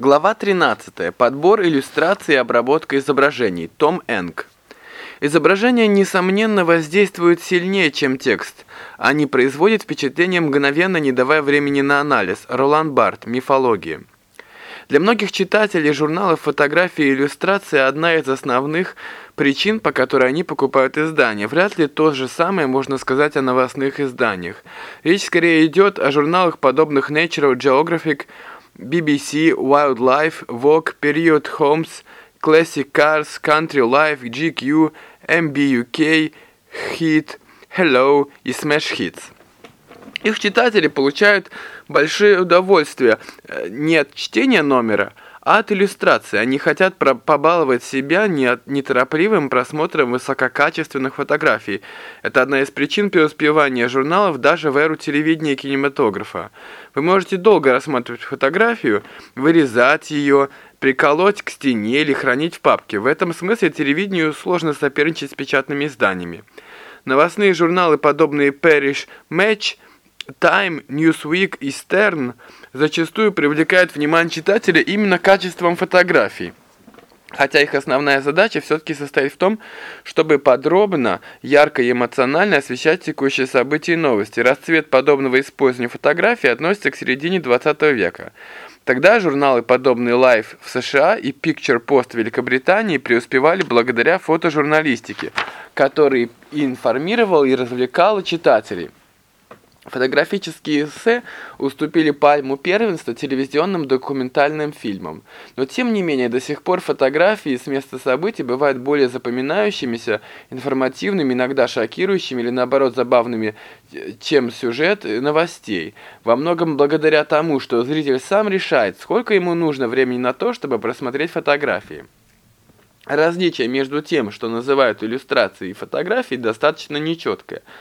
Глава 13. Подбор иллюстраций и обработка изображений. Том Энг. Изображения, несомненно, воздействуют сильнее, чем текст. Они производят впечатление мгновенно, не давая времени на анализ. Ролан Барт. Мифология. Для многих читателей журналов фотографии и иллюстрации одна из основных причин, по которой они покупают издания. Вряд ли то же самое можно сказать о новостных изданиях. Речь скорее идет о журналах, подобных Nature Geographic, BBC, Wildlife, Vogue, Period Homes, Classic Cars, Country Life, GQ, MBUK, Hit, Hello и Smash Hits. Их читатели получают большое удовольствие э, не от чтения номера, а от иллюстрации. Они хотят побаловать себя неторопливым просмотром высококачественных фотографий. Это одна из причин преуспевания журналов даже в эру телевидения и кинематографа. Вы можете долго рассматривать фотографию, вырезать ее, приколоть к стене или хранить в папке. В этом смысле телевидению сложно соперничать с печатными изданиями. Новостные журналы, подобные Parish Match – Time, Newsweek и Stern зачастую привлекают внимание читателя именно качеством фотографий. Хотя их основная задача все-таки состоит в том, чтобы подробно, ярко и эмоционально освещать текущие события и новости. Расцвет подобного использования фотографий относится к середине 20 века. Тогда журналы, подобные Life в США и Picture Post в Великобритании, преуспевали благодаря фотожурналистике, которая информировала и развлекала читателей. Фотографические эссе уступили пальму первенства телевизионным документальным фильмам. Но тем не менее, до сих пор фотографии с места событий бывают более запоминающимися, информативными, иногда шокирующими или наоборот забавными, чем сюжет новостей. Во многом благодаря тому, что зритель сам решает, сколько ему нужно времени на то, чтобы просмотреть фотографии. Различие между тем, что называют иллюстрацией и фотографией, достаточно нечеткое –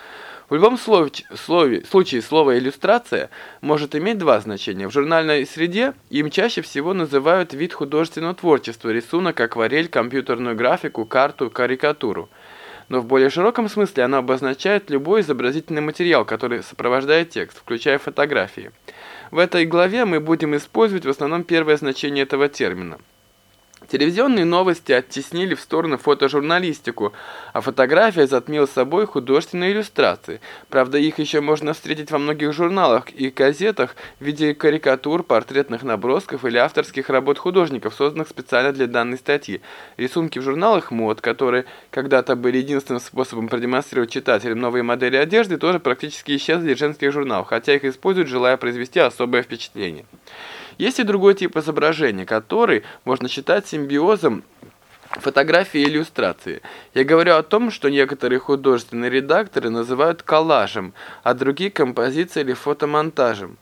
в любом слове, слове, случае слово «иллюстрация» может иметь два значения. В журнальной среде им чаще всего называют вид художественного творчества, рисунок, акварель, компьютерную графику, карту, карикатуру. Но в более широком смысле она обозначает любой изобразительный материал, который сопровождает текст, включая фотографии. В этой главе мы будем использовать в основном первое значение этого термина – Телевизионные новости оттеснили в сторону фотожурналистику, а фотография затмила собой художественные иллюстрации. Правда, их еще можно встретить во многих журналах и газетах в виде карикатур, портретных набросков или авторских работ художников, созданных специально для данной статьи. Рисунки в журналах мод, которые когда-то были единственным способом продемонстрировать читателям новые модели одежды, тоже практически исчезли из женских журналов, хотя их используют, желая произвести особое впечатление. Есть и другой тип изображения, который можно считать симбиозом фотографии и иллюстрации. Я говорю о том, что некоторые художественные редакторы называют коллажем, а другие композицией или фотомонтажем.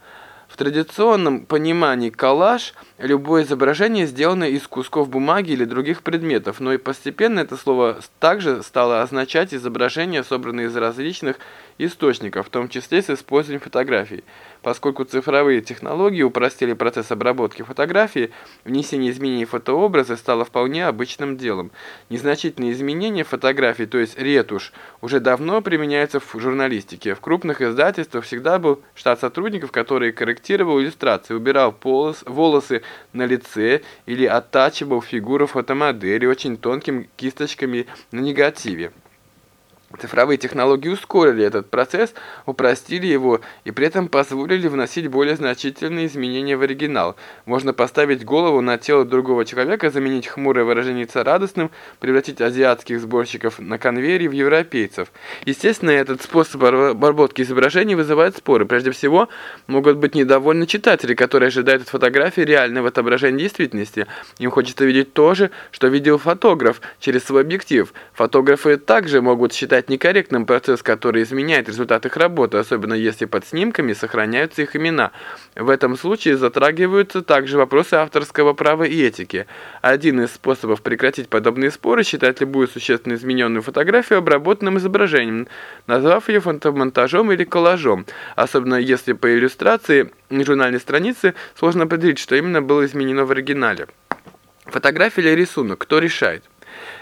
В традиционном понимании коллаж – любое изображение, сделанное из кусков бумаги или других предметов, но и постепенно это слово также стало означать изображения, собранные из различных источников, в том числе с использованием фотографий. Поскольку цифровые технологии упростили процесс обработки фотографии, внесение изменений в фотообразы стало вполне обычным делом. Незначительные изменения фотографий, то есть ретушь, уже давно применяются в журналистике. В крупных издательствах всегда был штат сотрудников, который корректировал иллюстрации, убирал полос, волосы на лице или оттачивал фигуру фотомодели очень тонкими кисточками на негативе. Цифровые технологии ускорили этот процесс, упростили его и при этом позволили вносить более значительные изменения в оригинал. Можно поставить голову на тело другого человека, заменить хмурое выражение лица радостным, превратить азиатских сборщиков на конвейере в европейцев. Естественно, этот способ обработки изображений вызывает споры. Прежде всего, могут быть недовольны читатели, которые ожидают от фотографии реального отображения действительности. Им хочется видеть то же, что видел фотограф через свой объектив. Фотографы также могут считать считать некорректным процесс, который изменяет результат их работы, особенно если под снимками сохраняются их имена. В этом случае затрагиваются также вопросы авторского права и этики. Один из способов прекратить подобные споры – считать любую существенно измененную фотографию обработанным изображением, назвав ее фотомонтажом или коллажом, особенно если по иллюстрации журнальной страницы сложно определить, что именно было изменено в оригинале. Фотография или рисунок? Кто решает?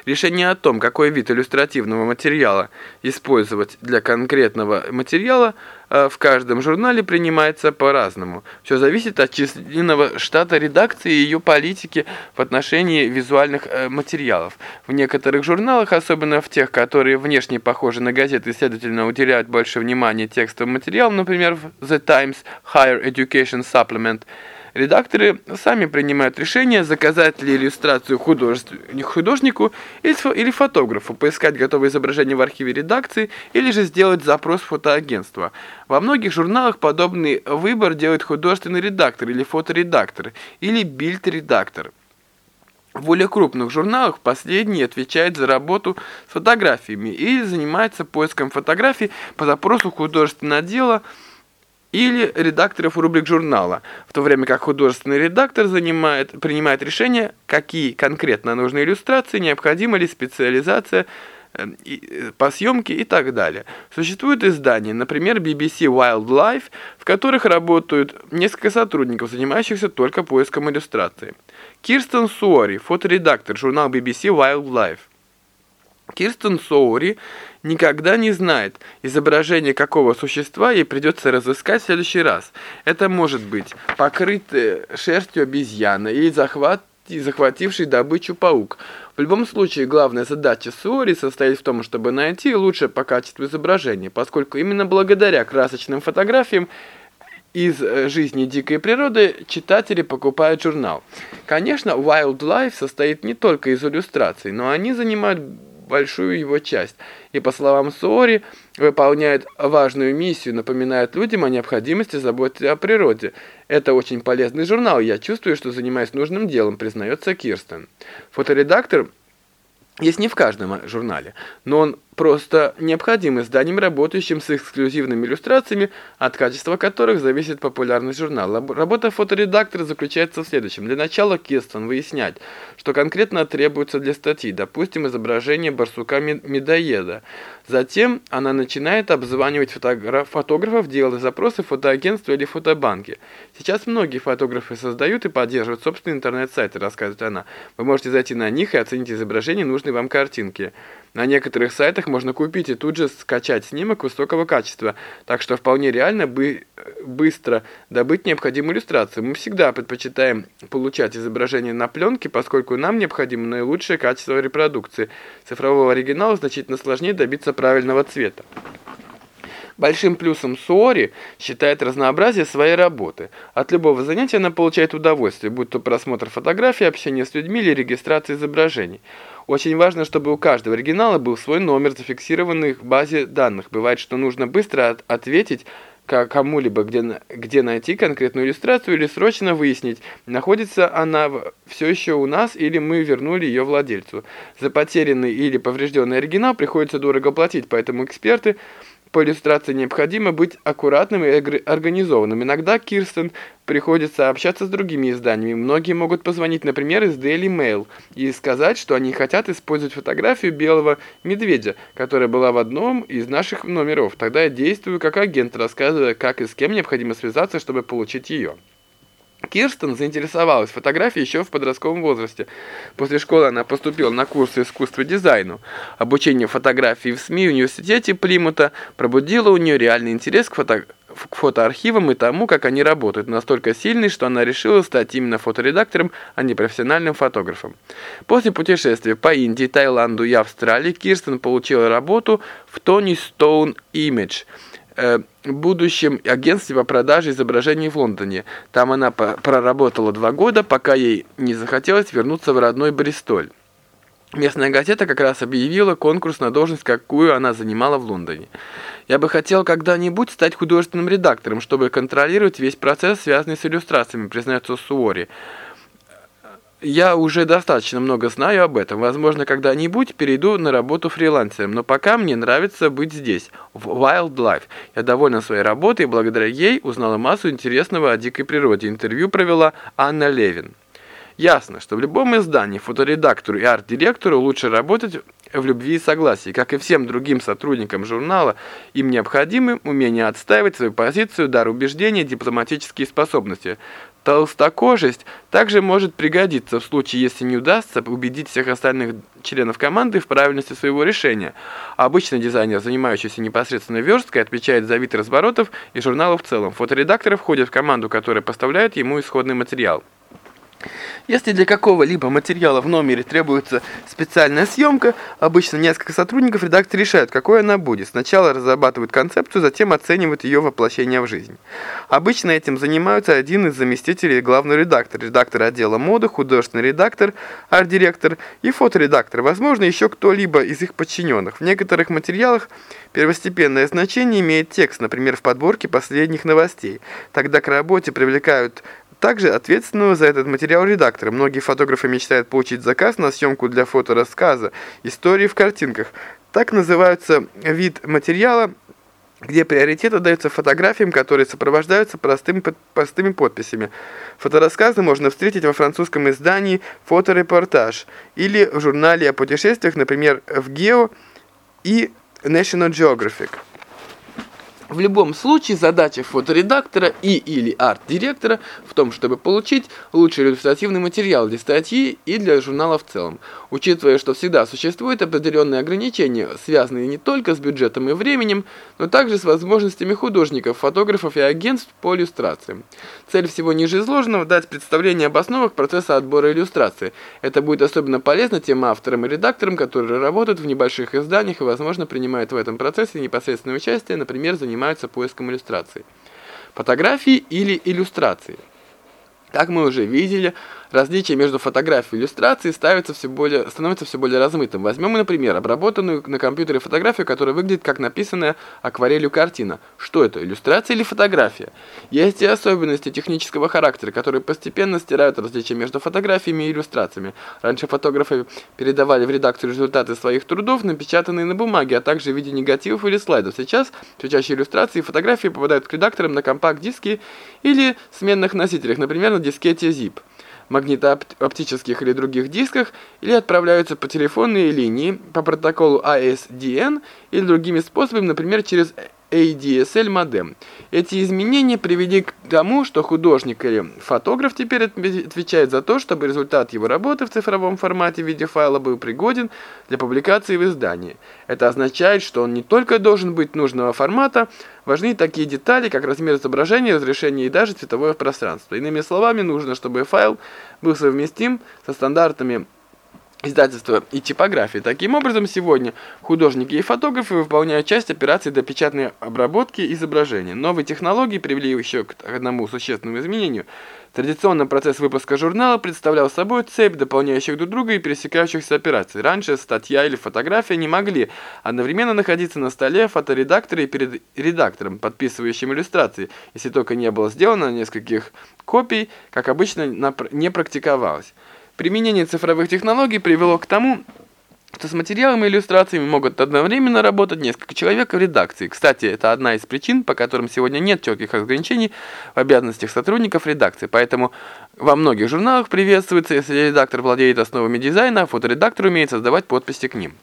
Решение о том, какой вид иллюстративного материала использовать для конкретного материала – Э, в каждом журнале принимается по-разному. Все зависит от численного штата редакции и ее политики в отношении визуальных э, материалов. В некоторых журналах, особенно в тех, которые внешне похожи на газеты, следовательно, уделяют больше внимания текстовым материалам, например, в The Times Higher Education Supplement – Редакторы сами принимают решение, заказать ли иллюстрацию художнику или фотографу, поискать готовое изображение в архиве редакции или же сделать запрос в фотоагентство. Во многих журналах подобный выбор делает художественный редактор или фоторедактор или бильд-редактор. В более крупных журналах последний отвечает за работу с фотографиями и занимается поиском фотографий по запросу художественного отдела, или редакторов рубрик журнала, в то время как художественный редактор занимает, принимает решение, какие конкретно нужны иллюстрации, необходима ли специализация э, э, по съемке и так далее. Существуют издания, например, BBC Wildlife, в которых работают несколько сотрудников, занимающихся только поиском иллюстрации. Кирстен Суори, фоторедактор, журнал BBC Wildlife. Кирстен Соури никогда не знает, изображение какого существа ей придется разыскать в следующий раз. Это может быть покрытый шерстью обезьяна или захват, захвативший добычу паук. В любом случае, главная задача Суори состоит в том, чтобы найти лучшее по качеству изображение, поскольку именно благодаря красочным фотографиям из э, жизни дикой природы читатели покупают журнал. Конечно, Wildlife состоит не только из иллюстраций, но они занимают большую его часть, и, по словам Суори, выполняет важную миссию, напоминает людям о необходимости заботиться о природе. Это очень полезный журнал, я чувствую, что занимаюсь нужным делом, признается Кирстен. Фоторедактор есть не в каждом журнале, но он просто необходим изданиям, работающим с эксклюзивными иллюстрациями, от качества которых зависит популярность журнала. Работа фоторедактора заключается в следующем. Для начала Кирстен выяснять, что конкретно требуется для статьи, допустим, изображение барсука-медоеда. Затем она начинает обзванивать фотограф, фотографов, делать запросы в фотоагентства или фотобанки. Сейчас многие фотографы создают и поддерживают собственные интернет-сайты, рассказывает она. Вы можете зайти на них и оценить изображение нужной вам картинки. На некоторых сайтах можно купить и тут же скачать снимок высокого качества, так что вполне реально бы быстро добыть необходимую иллюстрацию. Мы всегда предпочитаем получать изображение на пленке, поскольку нам необходимо наилучшее качество репродукции. Цифрового оригинала значительно сложнее добиться правильного цвета. Большим плюсом Суори считает разнообразие своей работы. От любого занятия она получает удовольствие, будь то просмотр фотографий, общение с людьми или регистрация изображений. Очень важно, чтобы у каждого оригинала был свой номер, зафиксированный в базе данных. Бывает, что нужно быстро от ответить кому-либо, где, где найти конкретную иллюстрацию или срочно выяснить, находится она все еще у нас или мы вернули ее владельцу. За потерянный или поврежденный оригинал приходится дорого платить, поэтому эксперты по иллюстрации необходимо быть аккуратным и организованным. Иногда Кирстен приходится общаться с другими изданиями. Многие могут позвонить, например, из Daily Mail и сказать, что они хотят использовать фотографию белого медведя, которая была в одном из наших номеров. Тогда я действую как агент, рассказывая, как и с кем необходимо связаться, чтобы получить ее. Кирстен заинтересовалась фотографией еще в подростковом возрасте. После школы она поступила на курсы искусства дизайну. Обучение фотографии в СМИ в университете Плимута пробудило у нее реальный интерес к, фото... к фотоархивам и тому, как они работают, настолько сильный, что она решила стать именно фоторедактором, а не профессиональным фотографом. После путешествия по Индии, Таиланду и Австралии Кирстен получила работу в Tony Stone Image – будущем агентстве по продаже изображений в Лондоне. Там она проработала два года, пока ей не захотелось вернуться в родной Бристоль. Местная газета как раз объявила конкурс на должность, какую она занимала в Лондоне. «Я бы хотел когда-нибудь стать художественным редактором, чтобы контролировать весь процесс, связанный с иллюстрациями», признается Суори. Я уже достаточно много знаю об этом. Возможно, когда-нибудь перейду на работу фрилансером, но пока мне нравится быть здесь, в Wildlife. Я довольна своей работой и благодаря ей узнала массу интересного о дикой природе. Интервью провела Анна Левин. Ясно, что в любом издании фоторедактору и арт-директору лучше работать в любви и согласии. Как и всем другим сотрудникам журнала, им необходимы умение отстаивать свою позицию, дар убеждения, дипломатические способности. Толстокожесть также может пригодиться в случае, если не удастся убедить всех остальных членов команды в правильности своего решения. Обычно дизайнер, занимающийся непосредственно версткой, отвечает за вид разворотов и журнала в целом. Фоторедакторы входят в команду, которая поставляет ему исходный материал. Если для какого-либо материала в номере требуется специальная съемка, обычно несколько сотрудников редакции решают, какой она будет. Сначала разрабатывают концепцию, затем оценивают ее воплощение в жизнь. Обычно этим занимаются один из заместителей главного редактора, редактор отдела моды, художественный редактор, арт-директор и фоторедактор. Возможно, еще кто-либо из их подчиненных. В некоторых материалах первостепенное значение имеет текст, например, в подборке последних новостей. Тогда к работе привлекают также ответственного за этот материал редактора. Многие фотографы мечтают получить заказ на съемку для фоторассказа, истории в картинках. Так называется вид материала, где приоритет отдается фотографиям, которые сопровождаются простым, простыми подписями. Фоторассказы можно встретить во французском издании «Фоторепортаж» или в журнале о путешествиях, например, в «Гео» и National Geographic. В любом случае задача фоторедактора и или арт-директора в том, чтобы получить лучший иллюстративный материал для статьи и для журнала в целом. Учитывая, что всегда существуют определенные ограничения, связанные не только с бюджетом и временем, но также с возможностями художников, фотографов и агентств по иллюстрациям. Цель всего ниже изложенного – дать представление об основах процесса отбора иллюстрации. Это будет особенно полезно тем авторам и редакторам, которые работают в небольших изданиях и, возможно, принимают в этом процессе непосредственное участие, например, занимаются занимаются поиском иллюстраций. Фотографии или иллюстрации. Как мы уже видели, различие между фотографией и иллюстрацией ставится все более, становится все более размытым. Возьмем, например, обработанную на компьютере фотографию, которая выглядит как написанная акварелью картина. Что это, иллюстрация или фотография? Есть и особенности технического характера, которые постепенно стирают различия между фотографиями и иллюстрациями. Раньше фотографы передавали в редакцию результаты своих трудов, напечатанные на бумаге, а также в виде негативов или слайдов. Сейчас все чаще иллюстрации и фотографии попадают к редакторам на компакт-диски или сменных носителях, например, на дискете ZIP магнитооптических или других дисках или отправляются по телефонной линии по протоколу ASDN или другими способами, например, через ADSL модем. Эти изменения привели к тому, что художник или фотограф теперь отвечает за то, чтобы результат его работы в цифровом формате в был пригоден для публикации в издании. Это означает, что он не только должен быть нужного формата, важны такие детали, как размер изображения, разрешение и даже цветовое пространство. Иными словами, нужно, чтобы файл был совместим со стандартами издательства и типографии. Таким образом, сегодня художники и фотографы выполняют часть операций до печатной обработки изображения. Новые технологии привели еще к одному существенному изменению. Традиционно процесс выпуска журнала представлял собой цепь дополняющих друг друга и пересекающихся операций. Раньше статья или фотография не могли одновременно находиться на столе фоторедактора и перед редактором, подписывающим иллюстрации, если только не было сделано нескольких копий, как обычно не практиковалось. Применение цифровых технологий привело к тому, что с материалами и иллюстрациями могут одновременно работать несколько человек в редакции. Кстати, это одна из причин, по которым сегодня нет четких ограничений в обязанностях сотрудников редакции. Поэтому во многих журналах приветствуется, если редактор владеет основами дизайна, а фоторедактор умеет создавать подписи к ним.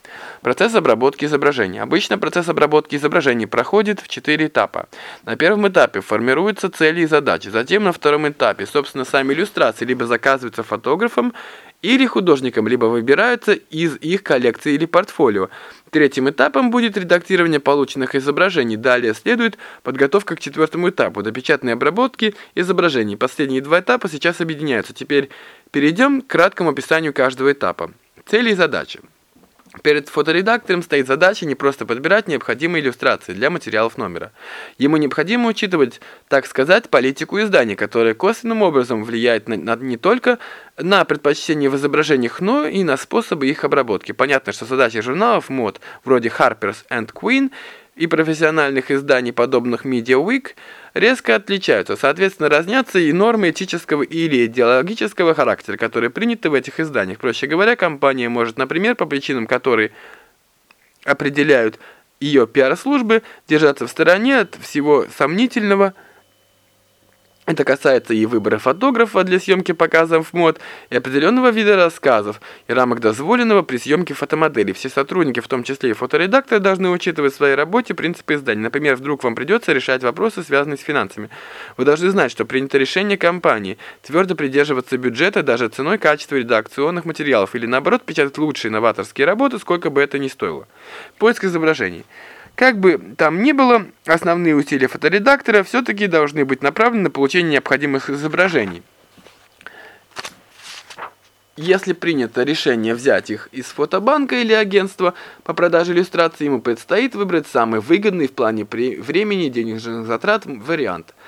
Процесс обработки изображений. Обычно процесс обработки изображений проходит в четыре этапа. На первом этапе формируются цели и задачи. Затем на втором этапе, собственно, сами иллюстрации либо заказываются фотографом, или художникам, либо выбираются из их коллекции или портфолио. Третьим этапом будет редактирование полученных изображений. Далее следует подготовка к четвертому этапу, до печатной обработки изображений. Последние два этапа сейчас объединяются. Теперь перейдем к краткому описанию каждого этапа. Цели и задачи. Перед фоторедактором стоит задача не просто подбирать необходимые иллюстрации для материалов номера. Ему необходимо учитывать, так сказать, политику издания, которая косвенным образом влияет на, на, не только на предпочтения в изображениях, но и на способы их обработки. Понятно, что задачи журналов мод вроде Harper's and Queen – и профессиональных изданий, подобных Media Week, резко отличаются. Соответственно, разнятся и нормы этического или идеологического характера, которые приняты в этих изданиях. Проще говоря, компания может, например, по причинам, которые определяют ее пиар-службы, держаться в стороне от всего сомнительного Это касается и выбора фотографа для съемки показов мод, и определенного вида рассказов, и рамок дозволенного при съемке фотомоделей. Все сотрудники, в том числе и фоторедакторы, должны учитывать в своей работе принципы издания. Например, вдруг вам придется решать вопросы, связанные с финансами. Вы должны знать, что принято решение компании твердо придерживаться бюджета даже ценой качества редакционных материалов, или наоборот, печатать лучшие новаторские работы, сколько бы это ни стоило. Поиск изображений. Как бы там ни было, основные усилия фоторедактора все-таки должны быть направлены на получение необходимых изображений. Если принято решение взять их из фотобанка или агентства по продаже иллюстраций, ему предстоит выбрать самый выгодный в плане времени денежных затрат вариант –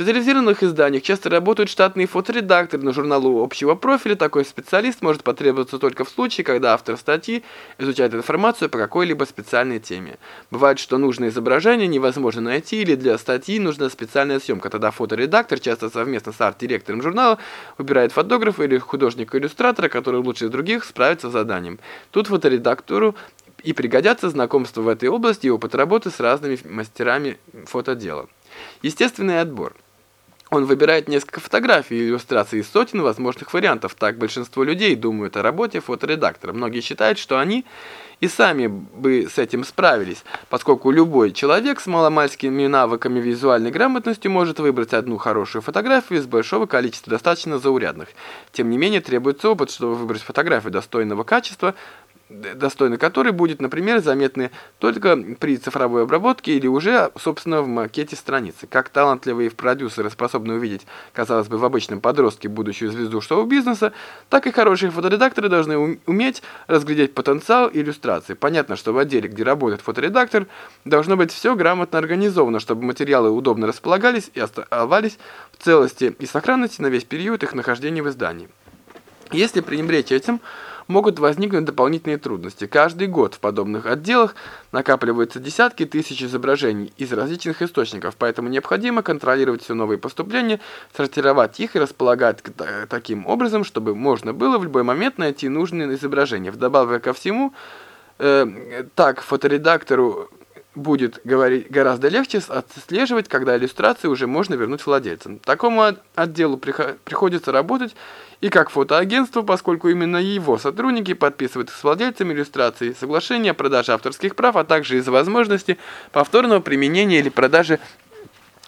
специализированных изданиях часто работают штатные фоторедакторы на журналу общего профиля. Такой специалист может потребоваться только в случае, когда автор статьи изучает информацию по какой-либо специальной теме. Бывает, что нужное изображение невозможно найти или для статьи нужна специальная съемка. Тогда фоторедактор, часто совместно с арт-директором журнала, выбирает фотографа или художника-иллюстратора, который лучше других справится с заданием. Тут фоторедактору и пригодятся знакомства в этой области и опыт работы с разными мастерами фотодела. Естественный отбор – он выбирает несколько фотографий и иллюстраций из сотен возможных вариантов. Так большинство людей думают о работе фоторедактора. Многие считают, что они и сами бы с этим справились, поскольку любой человек с маломальскими навыками визуальной грамотностью может выбрать одну хорошую фотографию из большого количества достаточно заурядных. Тем не менее, требуется опыт, чтобы выбрать фотографию достойного качества, достойно которой будет, например, заметны только при цифровой обработке или уже, собственно, в макете страницы. Как талантливые продюсеры способны увидеть, казалось бы, в обычном подростке будущую звезду шоу-бизнеса, так и хорошие фоторедакторы должны уметь разглядеть потенциал иллюстрации. Понятно, что в отделе, где работает фоторедактор, должно быть все грамотно организовано, чтобы материалы удобно располагались и оставались в целости и сохранности на весь период их нахождения в издании. Если пренебречь этим, могут возникнуть дополнительные трудности. Каждый год в подобных отделах накапливаются десятки тысяч изображений из различных источников, поэтому необходимо контролировать все новые поступления, сортировать их и располагать таким образом, чтобы можно было в любой момент найти нужные изображения. Вдобавок ко всему, э, так фоторедактору будет говорить гораздо легче отслеживать, когда иллюстрации уже можно вернуть владельцам. Такому отделу приходится работать и как фотоагентство, поскольку именно его сотрудники подписывают с владельцами иллюстраций соглашение о продаже авторских прав, а также из-за возможности повторного применения или продажи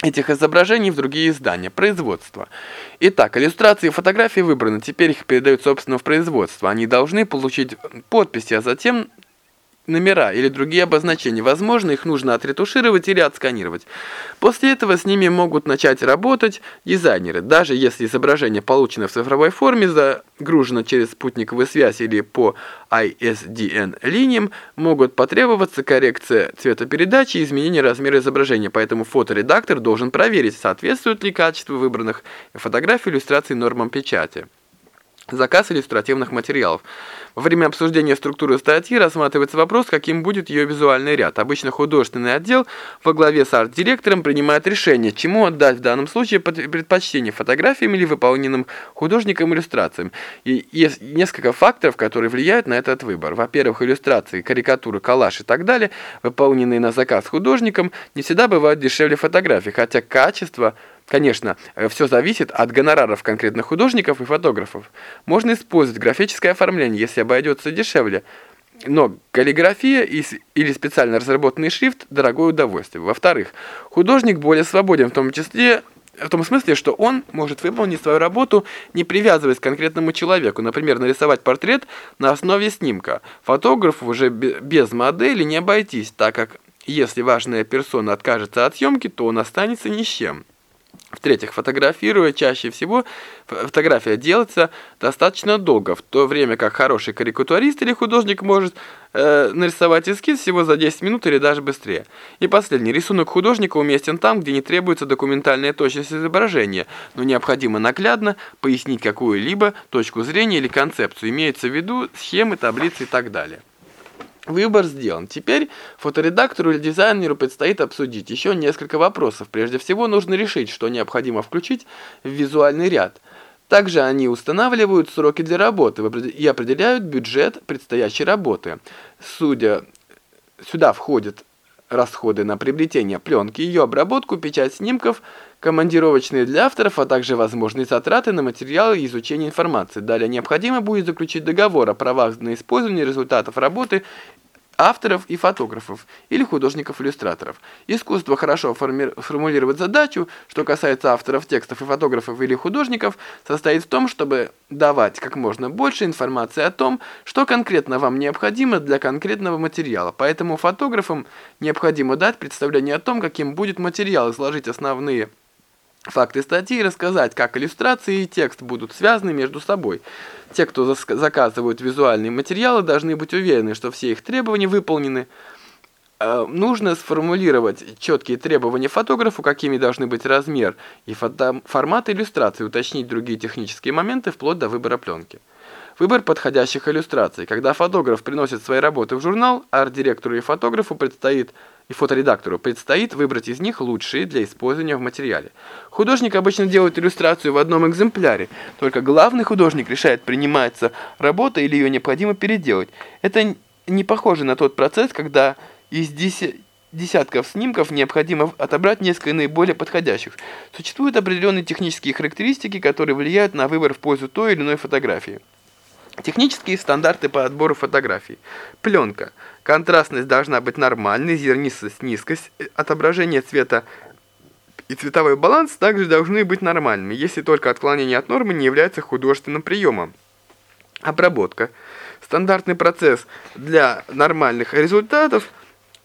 этих изображений в другие издания, производства. Итак, иллюстрации и фотографии выбраны, теперь их передают собственно в производство. Они должны получить подписи, а затем номера или другие обозначения. Возможно, их нужно отретушировать или отсканировать. После этого с ними могут начать работать дизайнеры. Даже если изображение получено в цифровой форме, загружено через спутниковую связь или по ISDN линиям, могут потребоваться коррекция цветопередачи и изменение размера изображения. Поэтому фоторедактор должен проверить, соответствует ли качество выбранных фотографий иллюстраций нормам печати. Заказ иллюстративных материалов. Во время обсуждения структуры статьи рассматривается вопрос, каким будет ее визуальный ряд. Обычно художественный отдел во главе с арт-директором принимает решение, чему отдать в данном случае предпочтение фотографиям или выполненным художникам иллюстрациям. И есть несколько факторов, которые влияют на этот выбор. Во-первых, иллюстрации, карикатуры, коллаж и так далее, выполненные на заказ художником, не всегда бывают дешевле фотографий, хотя качество – Конечно, э, все зависит от гонораров конкретных художников и фотографов. Можно использовать графическое оформление, если обойдется дешевле, но каллиграфия или специально разработанный шрифт – дорогое удовольствие. Во-вторых, художник более свободен в том числе в том смысле, что он может выполнить свою работу, не привязываясь к конкретному человеку. Например, нарисовать портрет на основе снимка. Фотографу уже без модели не обойтись, так как если важная персона откажется от съемки, то он останется ни с чем. В-третьих, фотографируя чаще всего, фотография делается достаточно долго, в то время как хороший карикатурист или художник может э, нарисовать эскиз всего за 10 минут или даже быстрее. И последний, рисунок художника уместен там, где не требуется документальная точность изображения, но необходимо наглядно пояснить какую-либо точку зрения или концепцию, имеется в виду схемы, таблицы и так далее. Выбор сделан. Теперь фоторедактору или дизайнеру предстоит обсудить еще несколько вопросов. Прежде всего нужно решить, что необходимо включить в визуальный ряд. Также они устанавливают сроки для работы и определяют бюджет предстоящей работы. Судя, сюда входят расходы на приобретение пленки, ее обработку, печать снимков, командировочные для авторов, а также возможные затраты на материалы и изучение информации. Далее необходимо будет заключить договор о правах на использование результатов работы авторов и фотографов или художников-иллюстраторов. Искусство хорошо формулировать задачу, что касается авторов текстов и фотографов или художников, состоит в том, чтобы давать как можно больше информации о том, что конкретно вам необходимо для конкретного материала. Поэтому фотографам необходимо дать представление о том, каким будет материал, изложить основные факты статьи и рассказать, как иллюстрации и текст будут связаны между собой. Те, кто заказывают визуальные материалы, должны быть уверены, что все их требования выполнены. Э, нужно сформулировать четкие требования фотографу, какими должны быть размер и формат иллюстрации, уточнить другие технические моменты вплоть до выбора пленки. Выбор подходящих иллюстраций. Когда фотограф приносит свои работы в журнал, арт-директору и фотографу предстоит и фоторедактору предстоит выбрать из них лучшие для использования в материале. Художник обычно делает иллюстрацию в одном экземпляре, только главный художник решает, принимается работа или ее необходимо переделать. Это не похоже на тот процесс, когда из десятков снимков необходимо отобрать несколько наиболее подходящих. Существуют определенные технические характеристики, которые влияют на выбор в пользу той или иной фотографии. Технические стандарты по отбору фотографий. Пленка. Контрастность должна быть нормальной, зернистость, низкость, э, отображение цвета и цветовой баланс также должны быть нормальными, если только отклонение от нормы не является художественным приемом. Обработка. Стандартный процесс для нормальных результатов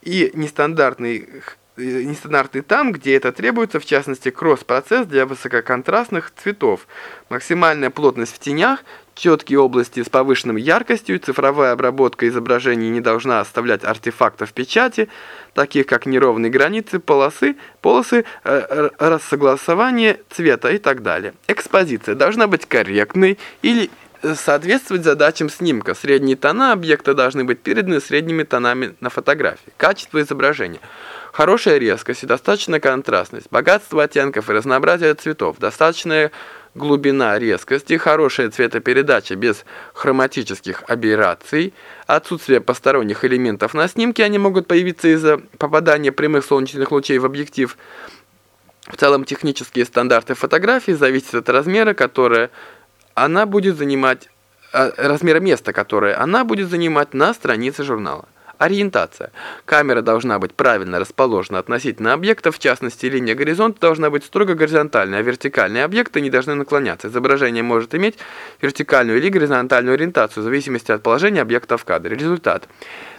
и нестандартный э, нестандартный там, где это требуется, в частности, кросс-процесс для высококонтрастных цветов. Максимальная плотность в тенях, четкие области с повышенной яркостью, цифровая обработка изображений не должна оставлять артефактов печати, таких как неровные границы, полосы, полосы, э, рассогласование цвета и так далее. Экспозиция должна быть корректной или соответствовать задачам снимка. Средние тона объекта должны быть переданы средними тонами на фотографии. Качество изображения. Хорошая резкость и достаточная контрастность, богатство оттенков и разнообразие цветов, достаточная глубина резкости, хорошая цветопередача без хроматических аберраций, отсутствие посторонних элементов на снимке, они могут появиться из-за попадания прямых солнечных лучей в объектив. В целом технические стандарты фотографии зависят от размера, которое она будет занимать, а, размера места, которое она будет занимать на странице журнала. Ориентация. Камера должна быть правильно расположена относительно объекта, в частности, линия горизонта должна быть строго горизонтальной, а вертикальные объекты не должны наклоняться. Изображение может иметь вертикальную или горизонтальную ориентацию, в зависимости от положения объекта в кадре. Результат.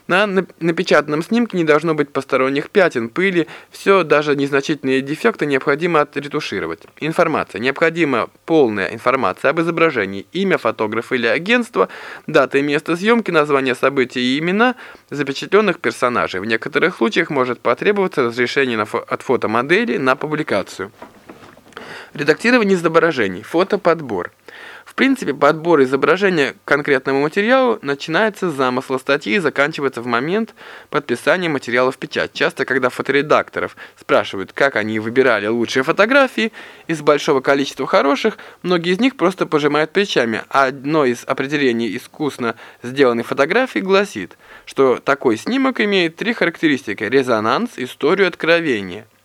На напечатанном снимке не должно быть посторонних пятен, пыли, все, даже незначительные дефекты необходимо отретушировать. Информация. Необходима полная информация об изображении, имя фотографа или агентства, дата и место съемки, название событий и имена запечатленных персонажей. В некоторых случаях может потребоваться разрешение от фотомодели на публикацию. Редактирование изображений. Фотоподбор принципе, подбор изображения к конкретному материалу начинается с замысла статьи и заканчивается в момент подписания материала в печать. Часто, когда фоторедакторов спрашивают, как они выбирали лучшие фотографии из большого количества хороших, многие из них просто пожимают плечами. Одно из определений искусно сделанной фотографии гласит, что такой снимок имеет три характеристики – резонанс, историю, откровение –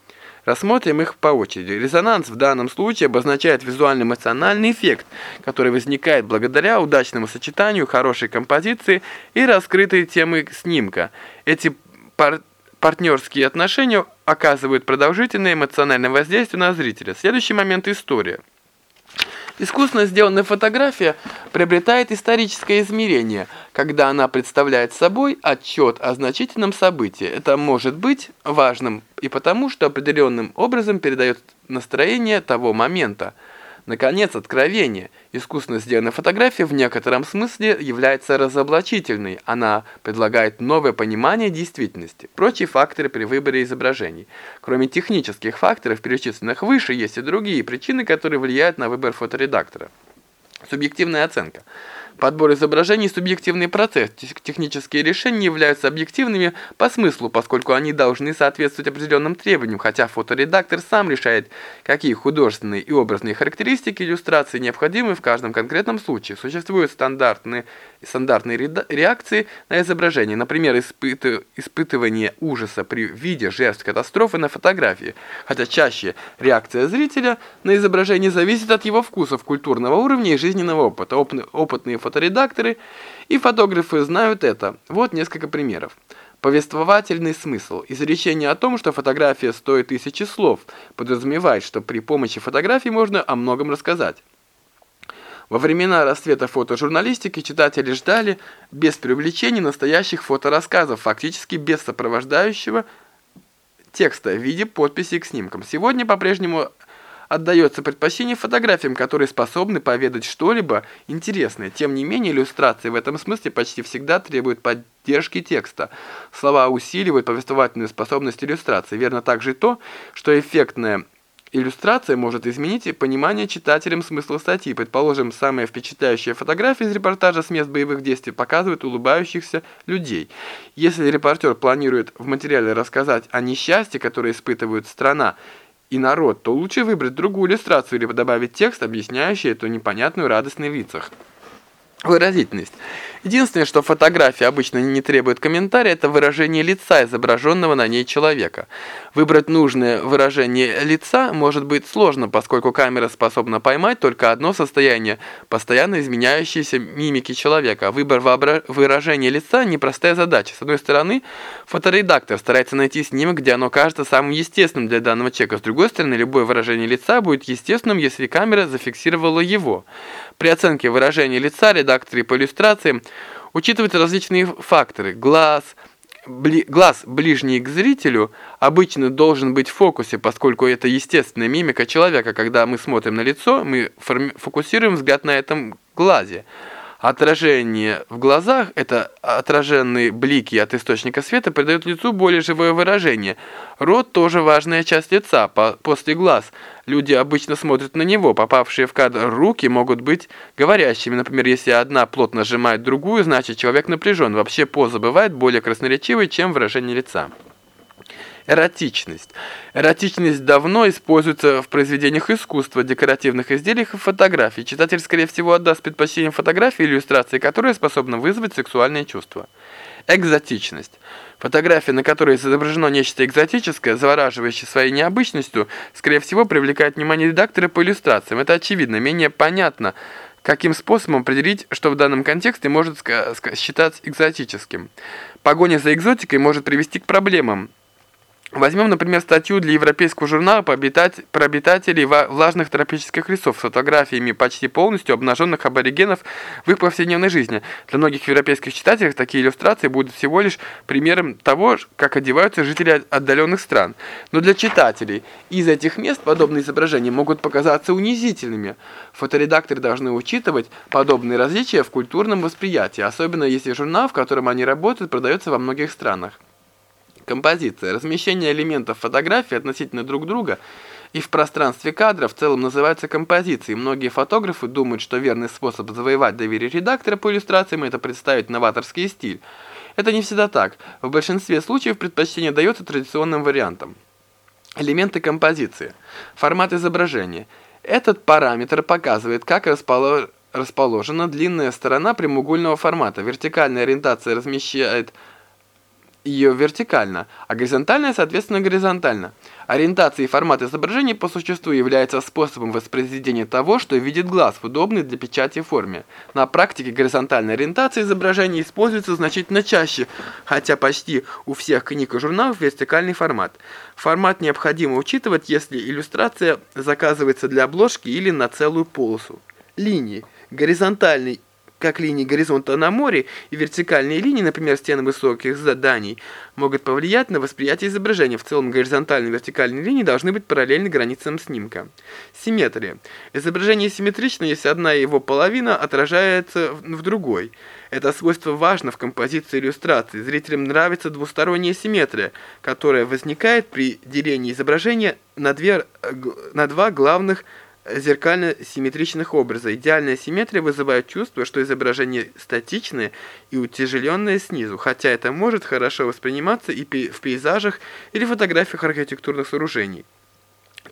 Рассмотрим их по очереди. Резонанс в данном случае обозначает визуально-эмоциональный эффект, который возникает благодаря удачному сочетанию хорошей композиции и раскрытой темы снимка. Эти пар партнерские отношения оказывают продолжительное эмоциональное воздействие на зрителя. Следующий момент – история. Искусно сделанная фотография приобретает историческое измерение, когда она представляет собой отчет о значительном событии. Это может быть важным и потому, что определенным образом передает настроение того момента. Наконец, откровение. Искусно сделанная фотография в некотором смысле является разоблачительной. Она предлагает новое понимание действительности. Прочие факторы при выборе изображений. Кроме технических факторов, перечисленных выше, есть и другие причины, которые влияют на выбор фоторедактора. Субъективная оценка. Подбор изображений – субъективный процесс. Технические решения являются объективными по смыслу, поскольку они должны соответствовать определенным требованиям, хотя фоторедактор сам решает, какие художественные и образные характеристики иллюстрации необходимы в каждом конкретном случае. Существуют стандартные, стандартные реакции на изображение, например, испытывание ужаса при виде жертв катастрофы на фотографии, хотя чаще реакция зрителя на изображение зависит от его вкусов, культурного уровня и жизненного опыта. Опытные фотографии фоторедакторы и фотографы знают это. Вот несколько примеров. Повествовательный смысл. Изречение о том, что фотография стоит тысячи слов, подразумевает, что при помощи фотографий можно о многом рассказать. Во времена расцвета фотожурналистики читатели ждали без привлечения настоящих фоторассказов, фактически без сопровождающего текста в виде подписи к снимкам. Сегодня по-прежнему отдается предпочтение фотографиям, которые способны поведать что-либо интересное. Тем не менее, иллюстрации в этом смысле почти всегда требуют поддержки текста. Слова усиливают повествовательную способность иллюстрации. Верно также и то, что эффектная Иллюстрация может изменить понимание читателям смысла статьи. Предположим, самая впечатляющая фотография из репортажа с мест боевых действий показывает улыбающихся людей. Если репортер планирует в материале рассказать о несчастье, которое испытывает страна, и народ, то лучше выбрать другую иллюстрацию или добавить текст, объясняющий эту непонятную радость на лицах. Выразительность. Единственное, что фотография обычно не требует комментария, это выражение лица изображенного на ней человека. Выбрать нужное выражение лица может быть сложно, поскольку камера способна поймать только одно состояние, постоянно изменяющейся мимики человека. Выбор выражения лица – непростая задача. С одной стороны, фоторедактор старается найти снимок, где оно кажется самым естественным для данного человека. С другой стороны, любое выражение лица будет естественным, если камера зафиксировала его. При оценке выражения лица редакторы по иллюстрациям учитывают различные факторы. Глаз, бли, глаз, ближний к зрителю, обычно должен быть в фокусе, поскольку это естественная мимика человека. Когда мы смотрим на лицо, мы фокусируем взгляд на этом глазе. Отражение в глазах, это отраженные блики от источника света, придают лицу более живое выражение. Рот тоже важная часть лица. По после глаз люди обычно смотрят на него. Попавшие в кадр руки могут быть говорящими. Например, если одна плотно сжимает другую, значит человек напряжен. Вообще поза бывает более красноречивой, чем выражение лица. Эротичность. Эротичность давно используется в произведениях искусства, декоративных изделиях и фотографий. Читатель, скорее всего, отдаст предпочтение фотографии или иллюстрации, которая способна вызвать сексуальные чувства. Экзотичность. Фотография, на которой изображено нечто экзотическое, завораживающее своей необычностью, скорее всего, привлекает внимание редактора по иллюстрациям. Это очевидно, менее понятно, каким способом определить, что в данном контексте может считаться экзотическим. Погоня за экзотикой может привести к проблемам, Возьмем, например, статью для европейского журнала про, обитать, про обитателей влажных тропических лесов с фотографиями почти полностью обнаженных аборигенов в их повседневной жизни. Для многих европейских читателей такие иллюстрации будут всего лишь примером того, как одеваются жители отдаленных стран. Но для читателей из этих мест подобные изображения могут показаться унизительными. Фоторедакторы должны учитывать подобные различия в культурном восприятии, особенно если журнал, в котором они работают, продается во многих странах. Композиция. Размещение элементов фотографии относительно друг друга и в пространстве кадра в целом называется композицией. Многие фотографы думают, что верный способ завоевать доверие редактора по иллюстрациям – это представить новаторский стиль. Это не всегда так. В большинстве случаев предпочтение дается традиционным вариантам. Элементы композиции. Формат изображения. Этот параметр показывает, как расположена длинная сторона прямоугольного формата. Вертикальная ориентация размещает ее вертикально, а горизонтальная, соответственно, горизонтально. Ориентация и формат изображения по существу является способом воспроизведения того, что видит глаз в удобной для печати форме. На практике горизонтальная ориентация изображения используется значительно чаще, хотя почти у всех книг и журналов вертикальный формат. Формат необходимо учитывать, если иллюстрация заказывается для обложки или на целую полосу. Линии. Горизонтальный как линии горизонта на море и вертикальные линии, например, стены высоких зданий, могут повлиять на восприятие изображения. В целом горизонтальные и вертикальные линии должны быть параллельны границам снимка. Симметрия. Изображение симметрично, если одна его половина отражается в другой. Это свойство важно в композиции иллюстрации. Зрителям нравится двусторонняя симметрия, которая возникает при делении изображения на, две, на два главных зеркально-симметричных образа. Идеальная симметрия вызывает чувство, что изображение статичное и утяжеленное снизу, хотя это может хорошо восприниматься и в пейзажах или фотографиях архитектурных сооружений.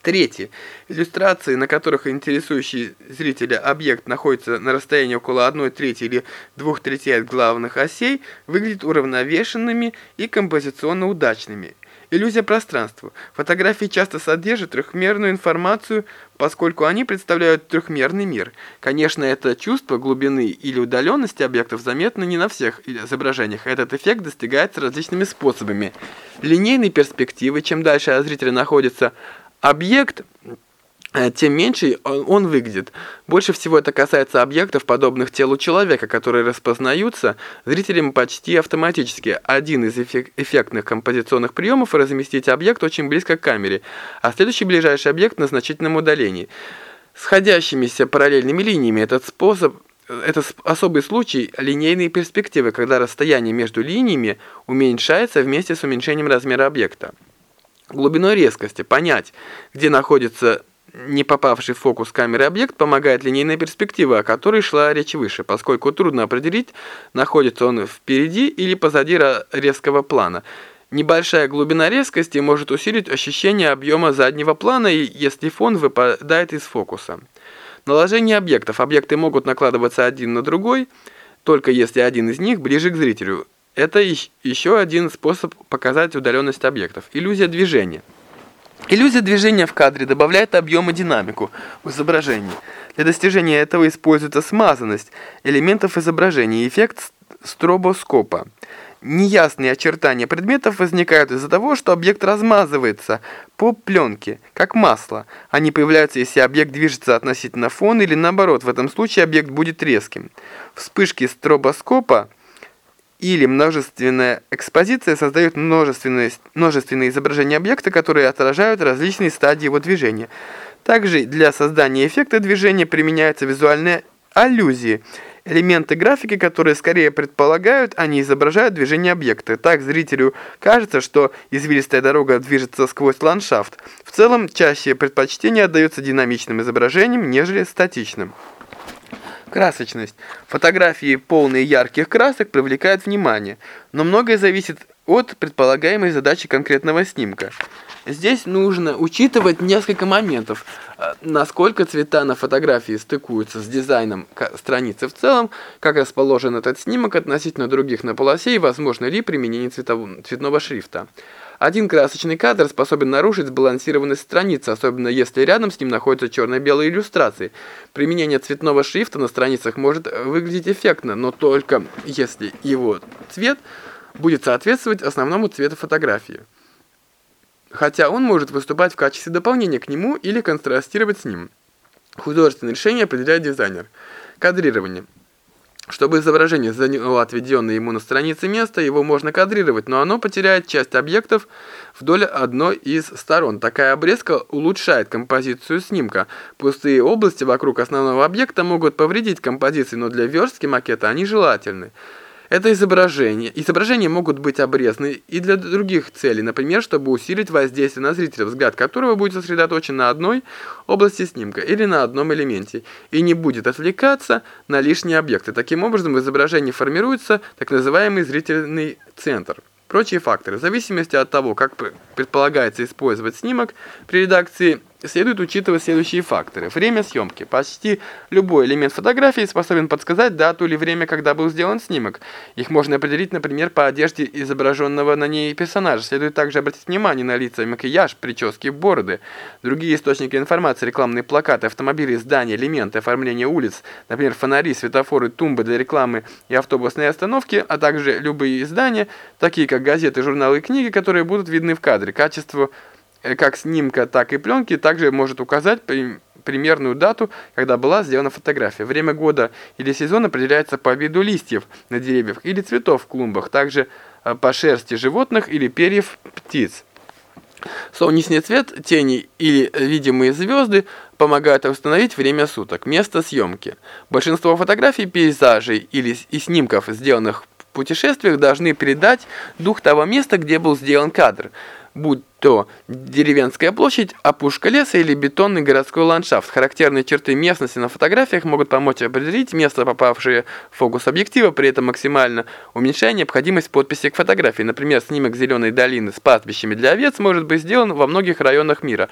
Третье. Иллюстрации, на которых интересующий зрителя объект находится на расстоянии около 1 трети или 2 третей от главных осей, выглядят уравновешенными и композиционно удачными. Иллюзия пространства. Фотографии часто содержат трехмерную информацию, поскольку они представляют трехмерный мир. Конечно, это чувство глубины или удаленности объектов заметно не на всех изображениях. Этот эффект достигается различными способами. Линейной перспективы, чем дальше от зрителя находится объект, тем меньше он выглядит. Больше всего это касается объектов, подобных телу человека, которые распознаются зрителям почти автоматически. Один из эффектных композиционных приемов – разместить объект очень близко к камере, а следующий ближайший объект на значительном удалении. Сходящимися параллельными линиями этот способ это особый случай линейной перспективы, когда расстояние между линиями уменьшается вместе с уменьшением размера объекта глубиной резкости. Понять, где находится не попавший в фокус камеры объект, помогает линейная перспектива, о которой шла речь выше, поскольку трудно определить, находится он впереди или позади резкого плана. Небольшая глубина резкости может усилить ощущение объема заднего плана, если фон выпадает из фокуса. Наложение объектов. Объекты могут накладываться один на другой, только если один из них ближе к зрителю. Это еще один способ показать удаленность объектов. Иллюзия движения. Иллюзия движения в кадре добавляет объем и динамику в изображении. Для достижения этого используется смазанность элементов изображения и эффект стробоскопа. Неясные очертания предметов возникают из-за того, что объект размазывается по пленке, как масло. Они появляются, если объект движется относительно фона или наоборот, в этом случае объект будет резким. Вспышки стробоскопа – или множественная экспозиция создает множественные, множественные изображения объекта, которые отражают различные стадии его движения. Также для создания эффекта движения применяются визуальные аллюзии, элементы графики, которые скорее предполагают, а не изображают движение объекта. Так зрителю кажется, что извилистая дорога движется сквозь ландшафт. В целом, чаще предпочтение отдается динамичным изображениям, нежели статичным. Красочность. Фотографии, полные ярких красок, привлекают внимание, но многое зависит от предполагаемой задачи конкретного снимка. Здесь нужно учитывать несколько моментов. Э, насколько цвета на фотографии стыкуются с дизайном страницы в целом, как расположен этот снимок относительно других на полосе и возможно ли применение цветного шрифта. Один красочный кадр способен нарушить сбалансированность страницы, особенно если рядом с ним находятся черно-белые иллюстрации. Применение цветного шрифта на страницах может выглядеть эффектно, но только если его цвет будет соответствовать основному цвету фотографии. Хотя он может выступать в качестве дополнения к нему или контрастировать с ним. Художественное решение определяет дизайнер. Кадрирование. Чтобы изображение заняло отведенное ему на странице место, его можно кадрировать, но оно потеряет часть объектов вдоль одной из сторон. Такая обрезка улучшает композицию снимка. Пустые области вокруг основного объекта могут повредить композиции, но для верстки макета они желательны. Это изображение. Изображения могут быть обрезаны и для других целей, например, чтобы усилить воздействие на зрителя, взгляд которого будет сосредоточен на одной области снимка или на одном элементе, и не будет отвлекаться на лишние объекты. Таким образом, в изображении формируется так называемый зрительный центр. Прочие факторы. В зависимости от того, как предполагается использовать снимок при редакции следует учитывать следующие факторы. Время съемки. Почти любой элемент фотографии способен подсказать дату или время, когда был сделан снимок. Их можно определить, например, по одежде изображенного на ней персонажа. Следует также обратить внимание на лица, макияж, прически, бороды. Другие источники информации, рекламные плакаты, автомобили, здания, элементы, оформление улиц, например, фонари, светофоры, тумбы для рекламы и автобусные остановки, а также любые издания, такие как газеты, журналы и книги, которые будут видны в кадре. Качество как снимка, так и пленки также может указать примерную дату, когда была сделана фотография. Время года или сезона определяется по виду листьев на деревьях или цветов в клумбах, также э, по шерсти животных или перьев птиц. Солнечный цвет, тени или видимые звезды помогают установить время суток, место съемки. Большинство фотографий, пейзажей или и снимков, сделанных в путешествиях, должны передать дух того места, где был сделан кадр. будь то деревенская площадь, опушка леса или бетонный городской ландшафт. Характерные черты местности на фотографиях могут помочь определить место, попавшее в фокус объектива, при этом максимально уменьшая необходимость подписи к фотографии. Например, снимок зеленой долины с пастбищами для овец может быть сделан во многих районах мира.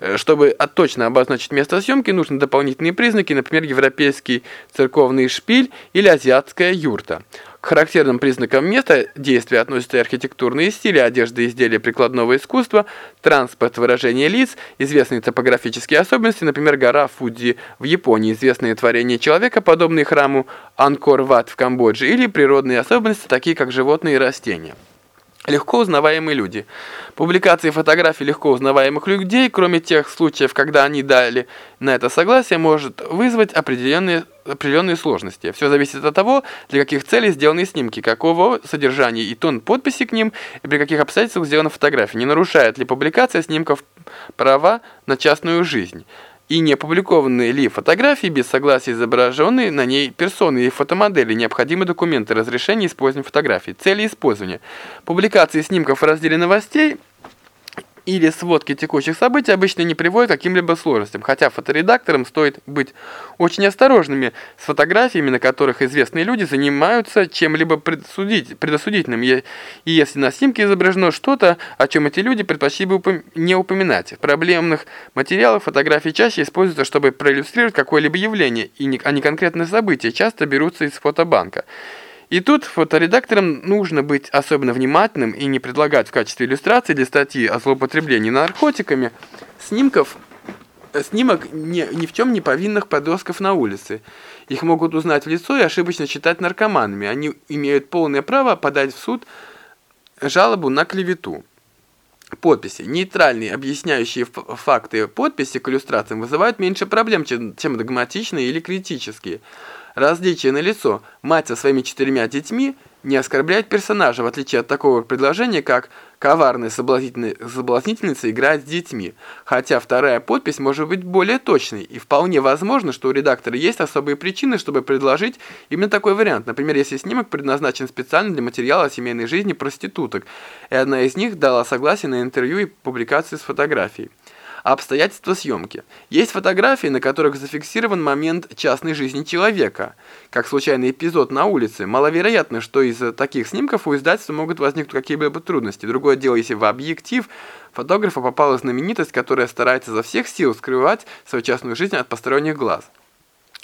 Э, чтобы точно обозначить место съемки, нужны дополнительные признаки, например, европейский церковный шпиль или азиатская юрта. К характерным признакам места действия относятся архитектурные стили, одежды, изделия прикладного искусства, транспорт, выражение лиц, известные топографические особенности, например, гора Фудзи в Японии, известные творения человека, подобные храму Анкор-Ват в Камбодже, или природные особенности, такие как животные и растения. Легко узнаваемые люди. Публикации фотографий легко узнаваемых людей, кроме тех случаев, когда они дали на это согласие, может вызвать определенные, определенные сложности. Все зависит от того, для каких целей сделаны снимки, какого содержания и тон подписи к ним, и при каких обстоятельствах сделана фотография. Не нарушает ли публикация снимков права на частную жизнь и не опубликованные ли фотографии без согласия изображенной на ней персоны и фотомодели, необходимы документы разрешения использования фотографий, цели использования. Публикации снимков в разделе новостей – или сводки текущих событий обычно не приводят к каким-либо сложностям, хотя фоторедакторам стоит быть очень осторожными с фотографиями, на которых известные люди занимаются чем-либо предосудительным, и если на снимке изображено что-то, о чем эти люди предпочли бы не упоминать. В проблемных материалах фотографии чаще используются, чтобы проиллюстрировать какое-либо явление, а не конкретное событие, часто берутся из фотобанка. И тут фоторедакторам нужно быть особенно внимательным и не предлагать в качестве иллюстрации для статьи о злоупотреблении наркотиками снимков, э, снимок ни, ни в чем не повинных подростков на улице. Их могут узнать в лицо и ошибочно считать наркоманами. Они имеют полное право подать в суд жалобу на клевету. Подписи. Нейтральные, объясняющие факты подписи к иллюстрациям вызывают меньше проблем, чем, чем догматичные или критические. Различие на лицо. Мать со своими четырьмя детьми не оскорбляет персонажа, в отличие от такого предложения, как «коварная соблазнительница играет с детьми», хотя вторая подпись может быть более точной, и вполне возможно, что у редактора есть особые причины, чтобы предложить именно такой вариант. Например, если снимок предназначен специально для материала о семейной жизни проституток, и одна из них дала согласие на интервью и публикацию с фотографией. Обстоятельства съемки. Есть фотографии, на которых зафиксирован момент частной жизни человека, как случайный эпизод на улице. Маловероятно, что из таких снимков у издательства могут возникнуть какие-либо трудности. Другое дело, если в объектив фотографа попала знаменитость, которая старается за всех сил скрывать свою частную жизнь от посторонних глаз.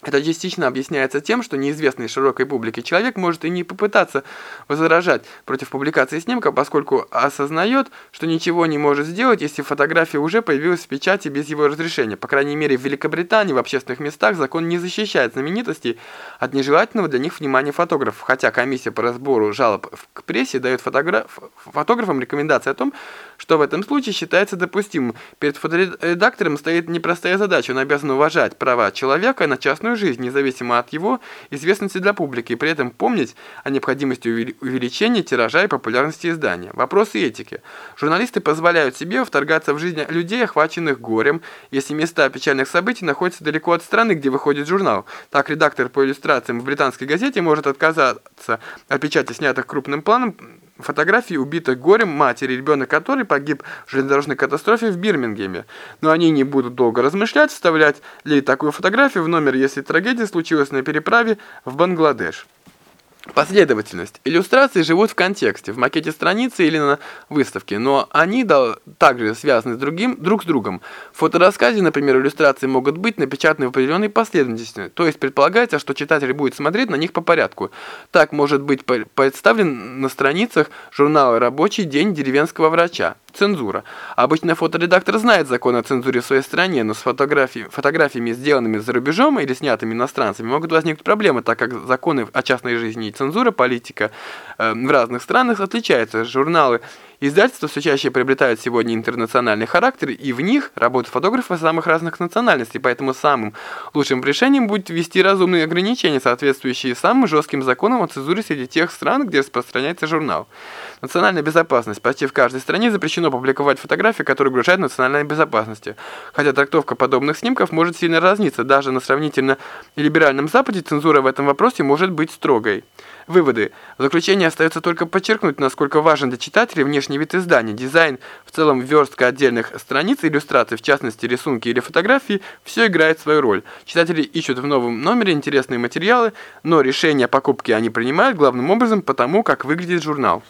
Это частично объясняется тем, что неизвестный широкой публике человек может и не попытаться возражать против публикации снимка, поскольку осознает, что ничего не может сделать, если фотография уже появилась в печати без его разрешения. По крайней мере, в Великобритании в общественных местах закон не защищает знаменитостей от нежелательного для них внимания фотографов, хотя комиссия по разбору жалоб к прессе дает фотограф... фотографам рекомендации о том, что в этом случае считается допустимым. Перед фоторедактором стоит непростая задача, он обязан уважать права человека на частную личную жизнь, независимо от его известности для публики, и при этом помнить о необходимости увеличения тиража и популярности издания. Вопросы этики. Журналисты позволяют себе вторгаться в жизнь людей, охваченных горем, если места печальных событий находятся далеко от страны, где выходит журнал. Так редактор по иллюстрациям в британской газете может отказаться от печати, снятых крупным планом, фотографии убитых горем матери, ребенок которой погиб в железнодорожной катастрофе в Бирмингеме. Но они не будут долго размышлять, вставлять ли такую фотографию в номер, если трагедия случилась на переправе в Бангладеш. Последовательность. Иллюстрации живут в контексте, в макете страницы или на выставке, но они также связаны с другим, друг с другом. В фоторассказе, например, иллюстрации могут быть напечатаны в определенной последовательности, то есть предполагается, что читатель будет смотреть на них по порядку. Так может быть представлен на страницах журнала «Рабочий день деревенского врача». Цензура. Обычно фоторедактор знает закон о цензуре в своей стране, но с фотографи фотографиями, сделанными за рубежом или снятыми иностранцами, могут возникнуть проблемы, так как законы о частной жизни цензура, политика э, в разных странах отличаются. Журналы Издательства все чаще приобретают сегодня интернациональный характер, и в них работают фотографы самых разных национальностей, поэтому самым лучшим решением будет ввести разумные ограничения, соответствующие самым жестким законам о цензуре среди тех стран, где распространяется журнал. Национальная безопасность. Почти в каждой стране запрещено публиковать фотографии, которые угрожают национальной безопасности. Хотя трактовка подобных снимков может сильно разниться. Даже на сравнительно либеральном Западе цензура в этом вопросе может быть строгой. Выводы. В заключение остается только подчеркнуть, насколько важен для читателей внешний вид издания, дизайн, в целом верстка отдельных страниц, иллюстраций, в частности рисунки или фотографии, все играет свою роль. Читатели ищут в новом номере интересные материалы, но решение о покупке они принимают главным образом потому, как выглядит журнал.